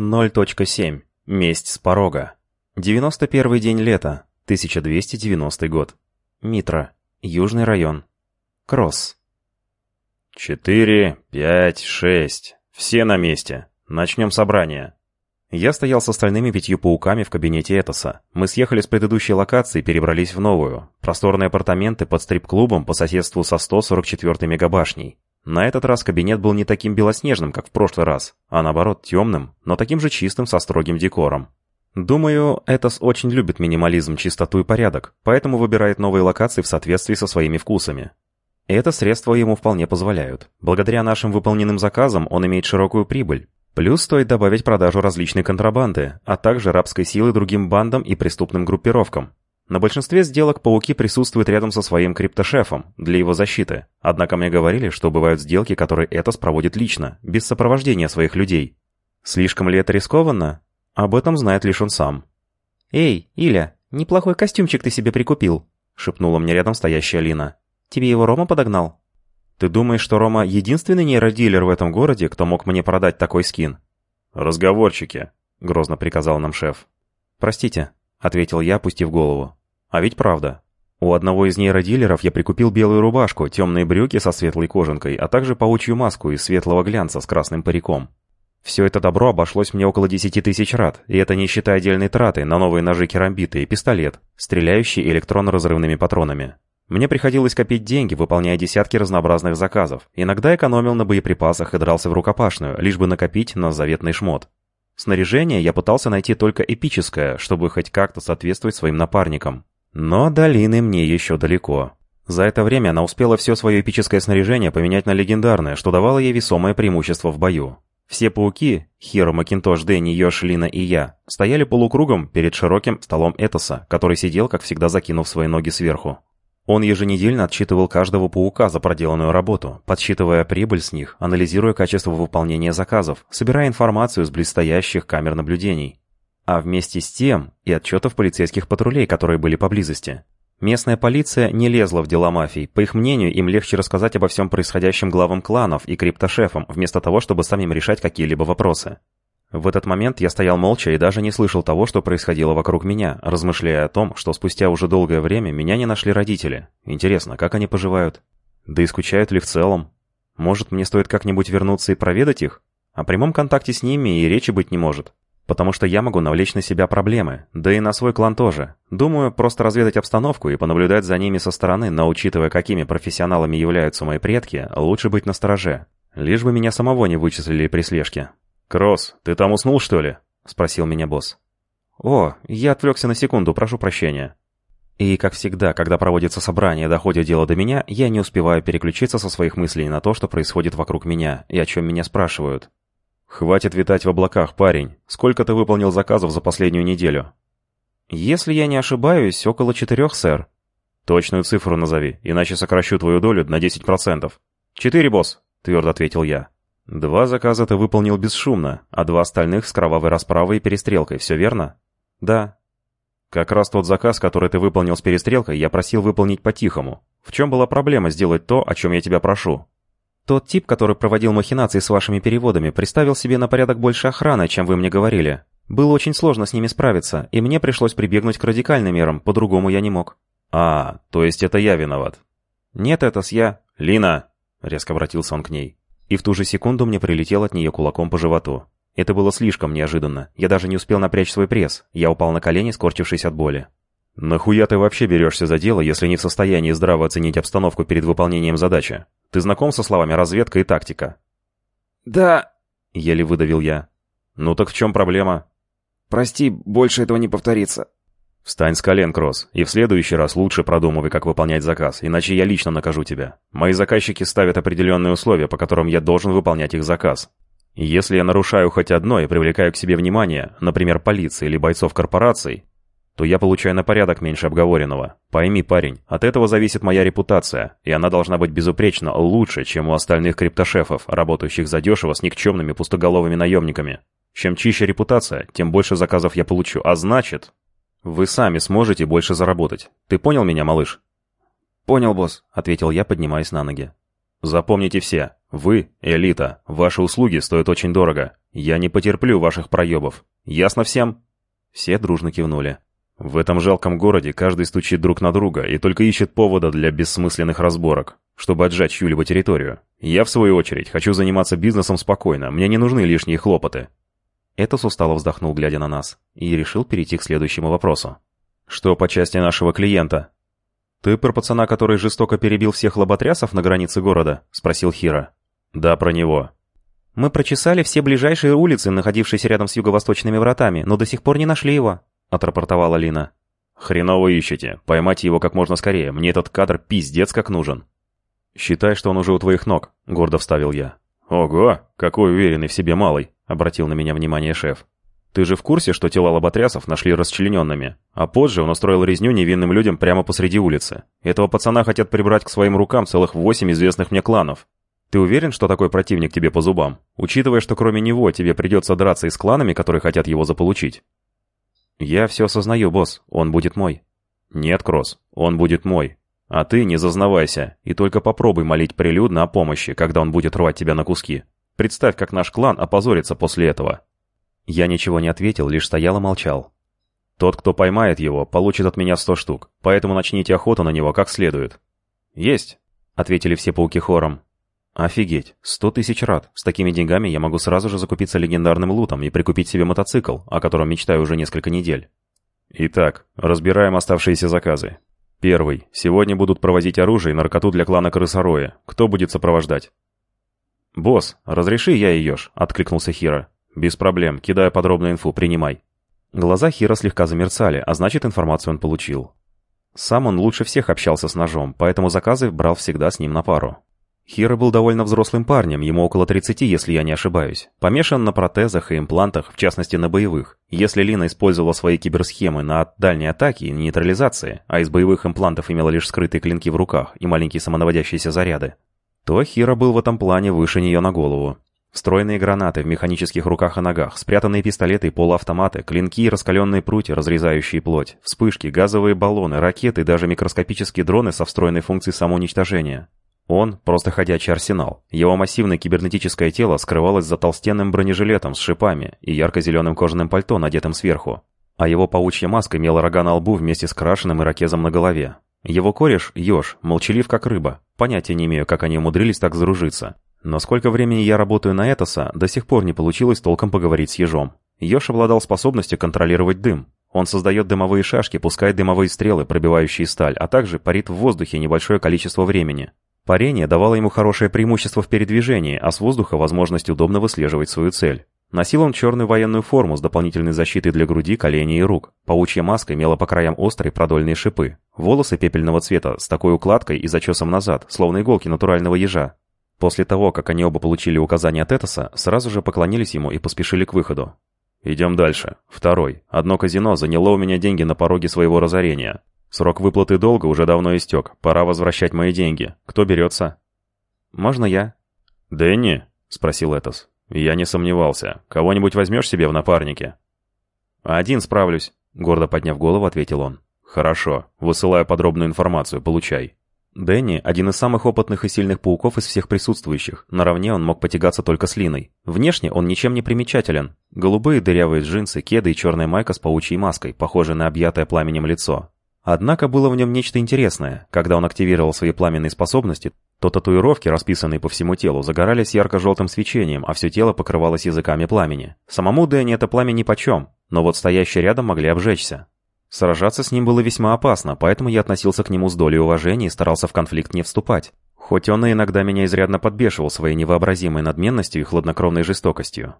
0.7. Месть с порога. 91 день лета. 1290 год. Митра. Южный район. Кросс. «Четыре, пять, шесть. Все на месте. Начнем собрание». Я стоял с остальными пятью пауками в кабинете Этоса. Мы съехали с предыдущей локации и перебрались в новую. Просторные апартаменты под стрип-клубом по соседству со 144-й мегабашней. На этот раз кабинет был не таким белоснежным, как в прошлый раз, а наоборот темным, но таким же чистым со строгим декором. Думаю, Этос очень любит минимализм, чистоту и порядок, поэтому выбирает новые локации в соответствии со своими вкусами. Это средства ему вполне позволяют. Благодаря нашим выполненным заказам он имеет широкую прибыль. Плюс стоит добавить продажу различной контрабанды, а также рабской силы другим бандам и преступным группировкам. На большинстве сделок пауки присутствуют рядом со своим криптошефом для его защиты. Однако мне говорили, что бывают сделки, которые Этос проводит лично, без сопровождения своих людей. Слишком ли это рискованно? Об этом знает лишь он сам. «Эй, Иля, неплохой костюмчик ты себе прикупил», — шепнула мне рядом стоящая Лина. Тебе его Рома подогнал? Ты думаешь, что Рома единственный нейродилер в этом городе, кто мог мне продать такой скин? Разговорчики, грозно приказал нам шеф. Простите, ответил я, опустив голову. А ведь правда. У одного из нейродилеров я прикупил белую рубашку, темные брюки со светлой кожанкой, а также паучью маску из светлого глянца с красным париком. Все это добро обошлось мне около 10 тысяч рад, и это не считая отдельной траты на новые ножи керамбиты и пистолет, стреляющий электронно-разрывными патронами. Мне приходилось копить деньги, выполняя десятки разнообразных заказов. Иногда экономил на боеприпасах и дрался в рукопашную, лишь бы накопить на заветный шмот. Снаряжение я пытался найти только эпическое, чтобы хоть как-то соответствовать своим напарникам. Но долины мне еще далеко. За это время она успела все свое эпическое снаряжение поменять на легендарное, что давало ей весомое преимущество в бою. Все пауки, Хиро, Макинтош, Дэнни, Йош, Лина и я, стояли полукругом перед широким столом Этоса, который сидел, как всегда, закинув свои ноги сверху. Он еженедельно отчитывал каждого паука за проделанную работу, подсчитывая прибыль с них, анализируя качество выполнения заказов, собирая информацию с близстоящих камер наблюдений. А вместе с тем и отчетов полицейских патрулей, которые были поблизости. Местная полиция не лезла в дела мафии. По их мнению, им легче рассказать обо всем происходящем главам кланов и криптошефам, вместо того, чтобы самим решать какие-либо вопросы. В этот момент я стоял молча и даже не слышал того, что происходило вокруг меня, размышляя о том, что спустя уже долгое время меня не нашли родители. Интересно, как они поживают? Да и скучают ли в целом? Может, мне стоит как-нибудь вернуться и проведать их? О прямом контакте с ними и речи быть не может. Потому что я могу навлечь на себя проблемы, да и на свой клан тоже. Думаю, просто разведать обстановку и понаблюдать за ними со стороны, но учитывая, какими профессионалами являются мои предки, лучше быть настороже. Лишь бы меня самого не вычислили при слежке. «Кросс, ты там уснул, что ли?» — спросил меня босс. «О, я отвлекся на секунду, прошу прощения». И, как всегда, когда проводится собрание и доходит дело до меня, я не успеваю переключиться со своих мыслей на то, что происходит вокруг меня и о чем меня спрашивают. «Хватит витать в облаках, парень. Сколько ты выполнил заказов за последнюю неделю?» «Если я не ошибаюсь, около четырех, сэр». «Точную цифру назови, иначе сокращу твою долю на 10%. «Четыре, босс», — твердо ответил я. Два заказа ты выполнил бесшумно, а два остальных с кровавой расправой и перестрелкой, все верно? Да. Как раз тот заказ, который ты выполнил с перестрелкой, я просил выполнить по-тихому. В чем была проблема сделать то, о чем я тебя прошу? Тот тип, который проводил махинации с вашими переводами, приставил себе на порядок больше охраны, чем вы мне говорили. Было очень сложно с ними справиться, и мне пришлось прибегнуть к радикальным мерам, по-другому я не мог. А, то есть это я виноват? Нет, это с я... Лина! Резко обратился он к ней. И в ту же секунду мне прилетел от нее кулаком по животу. Это было слишком неожиданно. Я даже не успел напрячь свой пресс. Я упал на колени, скорчившись от боли. «Нахуя ты вообще берешься за дело, если не в состоянии здраво оценить обстановку перед выполнением задачи? Ты знаком со словами «разведка» и «тактика»?» «Да...» — еле выдавил я. «Ну так в чем проблема?» «Прости, больше этого не повторится». «Встань с колен, Кросс, и в следующий раз лучше продумывай, как выполнять заказ, иначе я лично накажу тебя. Мои заказчики ставят определенные условия, по которым я должен выполнять их заказ. Если я нарушаю хоть одно и привлекаю к себе внимание, например, полиции или бойцов корпораций, то я получаю на порядок меньше обговоренного. Пойми, парень, от этого зависит моя репутация, и она должна быть безупречно лучше, чем у остальных криптошефов, работающих задешево с никчемными пустоголовыми наемниками. Чем чище репутация, тем больше заказов я получу, а значит, вы сами сможете больше заработать. Ты понял меня, малыш?» «Понял, босс», — ответил я, поднимаясь на ноги. «Запомните все. Вы — элита. Ваши услуги стоят очень дорого. Я не потерплю ваших проебов. Ясно всем?» Все дружно кивнули. В этом жалком городе каждый стучит друг на друга и только ищет повода для бессмысленных разборок, чтобы отжать чью-либо территорию. Я, в свою очередь, хочу заниматься бизнесом спокойно, мне не нужны лишние хлопоты. Этос устало вздохнул, глядя на нас, и решил перейти к следующему вопросу. «Что по части нашего клиента?» «Ты про пацана, который жестоко перебил всех лоботрясов на границе города?» — спросил Хира. «Да, про него». «Мы прочесали все ближайшие улицы, находившиеся рядом с юго-восточными вратами, но до сих пор не нашли его», — отрапортовала Лина. «Хреново ищете. Поймайте его как можно скорее. Мне этот кадр пиздец как нужен». «Считай, что он уже у твоих ног», — гордо вставил я. «Ого, какой уверенный в себе малый», — обратил на меня внимание шеф. «Ты же в курсе, что тела лоботрясов нашли расчлененными, а позже он устроил резню невинным людям прямо посреди улицы. Этого пацана хотят прибрать к своим рукам целых восемь известных мне кланов. Ты уверен, что такой противник тебе по зубам, учитывая, что кроме него тебе придется драться и с кланами, которые хотят его заполучить?» «Я все осознаю, босс. Он будет мой». «Нет, Кросс, он будет мой. А ты не зазнавайся и только попробуй молить прилюдно о помощи, когда он будет рвать тебя на куски. Представь, как наш клан опозорится после этого». Я ничего не ответил, лишь стоял и молчал. «Тот, кто поймает его, получит от меня сто штук, поэтому начните охоту на него как следует». «Есть», — ответили все пауки хором. «Офигеть, сто тысяч рад. С такими деньгами я могу сразу же закупиться легендарным лутом и прикупить себе мотоцикл, о котором мечтаю уже несколько недель». Итак, разбираем оставшиеся заказы. Первый. Сегодня будут провозить оружие и наркоту для клана Крысороя. Кто будет сопровождать? «Босс, разреши я и Ёж», — откликнулся Хира. «Без проблем. Кидаю подробную инфу. Принимай». Глаза Хира слегка замерцали, а значит, информацию он получил. Сам он лучше всех общался с ножом, поэтому заказы брал всегда с ним на пару. Хира был довольно взрослым парнем, ему около 30, если я не ошибаюсь. Помешан на протезах и имплантах, в частности на боевых. Если Лина использовала свои киберсхемы на дальней атаке и нейтрализации, а из боевых имплантов имела лишь скрытые клинки в руках и маленькие самонаводящиеся заряды, то Хира был в этом плане выше нее на голову. Встроенные гранаты в механических руках и ногах, спрятанные пистолеты и полуавтоматы, клинки и раскаленные прутья, разрезающие плоть, вспышки, газовые баллоны, ракеты и даже микроскопические дроны со встроенной функцией самоуничтожения. Он — просто ходячий арсенал. Его массивное кибернетическое тело скрывалось за толстенным бронежилетом с шипами и ярко-зеленым кожаным пальто, надетым сверху. А его паучья маска имела рога на лбу вместе с крашеным ирокезом на голове. Его кореш, Ёж, молчалив как рыба. Понятия не имею, как они умудрились так заружиться. Но сколько времени я работаю на Этоса, до сих пор не получилось толком поговорить с Ежом. Ёж обладал способностью контролировать дым. Он создает дымовые шашки, пускает дымовые стрелы, пробивающие сталь, а также парит в воздухе небольшое количество времени. Парение давало ему хорошее преимущество в передвижении, а с воздуха возможность удобно выслеживать свою цель. Носил он черную военную форму с дополнительной защитой для груди, коленей и рук. Паучья маска имела по краям острые продольные шипы. Волосы пепельного цвета с такой укладкой и зачесом назад, словно иголки натурального ежа. После того, как они оба получили указания от Этоса, сразу же поклонились ему и поспешили к выходу. «Идем дальше. Второй. Одно казино заняло у меня деньги на пороге своего разорения. Срок выплаты долга уже давно истек. Пора возвращать мои деньги. Кто берется?» «Можно я?» «Дэнни?» — спросил Этос. «Я не сомневался. Кого-нибудь возьмешь себе в напарнике?» «Один справлюсь», — гордо подняв голову, ответил он. «Хорошо. Высылаю подробную информацию. Получай». Дэнни – один из самых опытных и сильных пауков из всех присутствующих. Наравне он мог потягаться только с Линой. Внешне он ничем не примечателен. Голубые дырявые джинсы, кеды и черная майка с паучьей маской, похожая на объятое пламенем лицо. Однако было в нем нечто интересное. Когда он активировал свои пламенные способности, то татуировки, расписанные по всему телу, загорались ярко-желтым свечением, а все тело покрывалось языками пламени. Самому Дэнни это пламя нипочем, но вот стоящие рядом могли обжечься. Сражаться с ним было весьма опасно, поэтому я относился к нему с долей уважения и старался в конфликт не вступать. Хоть он и иногда меня изрядно подбешивал своей невообразимой надменностью и хладнокровной жестокостью.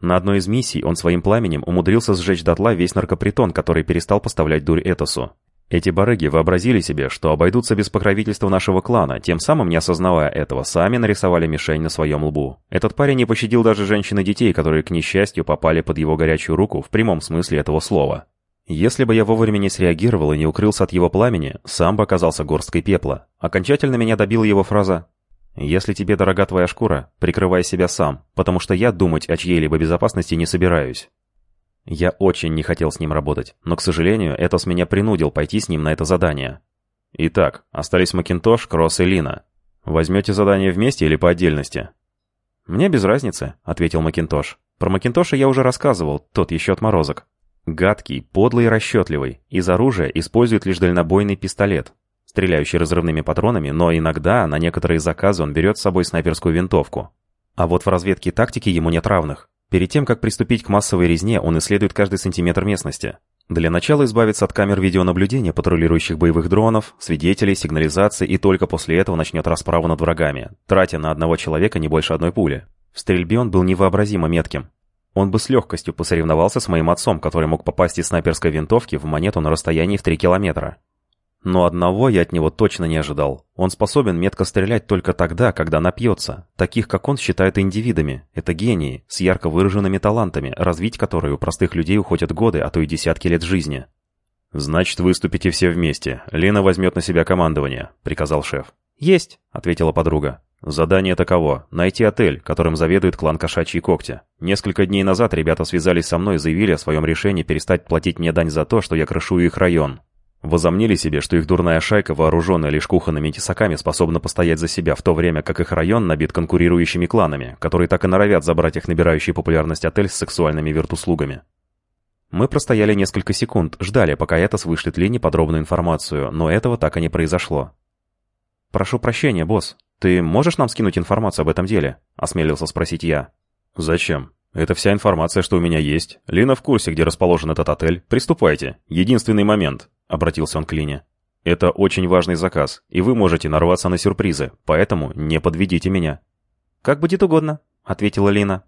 На одной из миссий он своим пламенем умудрился сжечь дотла весь наркопритон, который перестал поставлять дурь Этосу. Эти барыги вообразили себе, что обойдутся без покровительства нашего клана, тем самым не осознавая этого, сами нарисовали мишень на своем лбу. Этот парень не пощадил даже женщин и детей, которые, к несчастью, попали под его горячую руку в прямом смысле этого слова. Если бы я вовремя не среагировал и не укрылся от его пламени, сам бы оказался горсткой пепла. Окончательно меня добила его фраза «Если тебе дорога твоя шкура, прикрывай себя сам, потому что я думать о чьей-либо безопасности не собираюсь». Я очень не хотел с ним работать, но, к сожалению, Этос меня принудил пойти с ним на это задание. Итак, остались Макинтош, Кросс и Лина. Возьмете задание вместе или по отдельности? «Мне без разницы», — ответил Макинтош. Про Макинтоша я уже рассказывал, тот еще отморозок. Гадкий, подлый и расчетливый. Из оружия использует лишь дальнобойный пистолет, стреляющий разрывными патронами, но иногда на некоторые заказы он берет с собой снайперскую винтовку. А вот в разведке тактики ему нет равных. Перед тем, как приступить к массовой резне, он исследует каждый сантиметр местности. Для начала избавиться от камер видеонаблюдения патрулирующих боевых дронов, свидетелей, сигнализации и только после этого начнет расправу над врагами, тратя на одного человека не больше одной пули. В стрельбе он был невообразимо метким. Он бы с легкостью посоревновался с моим отцом, который мог попасть из снайперской винтовки в монету на расстоянии в 3 километра. Но одного я от него точно не ожидал. Он способен метко стрелять только тогда, когда напьется. Таких, как он, считают индивидами. Это гении, с ярко выраженными талантами, развить которые у простых людей уходят годы, а то и десятки лет жизни. «Значит, выступите все вместе. Лена возьмет на себя командование», — приказал шеф. «Есть», — ответила подруга. «Задание таково — найти отель, которым заведует клан Кошачьи Когти. Несколько дней назад ребята связались со мной и заявили о своем решении перестать платить мне дань за то, что я крышую их район. Возомнили себе, что их дурная шайка, вооруженная лишь кухонными тесаками, способна постоять за себя, в то время как их район набит конкурирующими кланами, которые так и норовят забрать их набирающий популярность отель с сексуальными виртуслугами. Мы простояли несколько секунд, ждали, пока Этос вышлет Лине подробную информацию, но этого так и не произошло. «Прошу прощения, босс. Ты можешь нам скинуть информацию об этом деле?» — осмелился спросить я. «Зачем? Это вся информация, что у меня есть. Лина в курсе, где расположен этот отель. Приступайте. Единственный момент обратился он к Лине. «Это очень важный заказ, и вы можете нарваться на сюрпризы, поэтому не подведите меня». «Как будет угодно», — ответила Лина.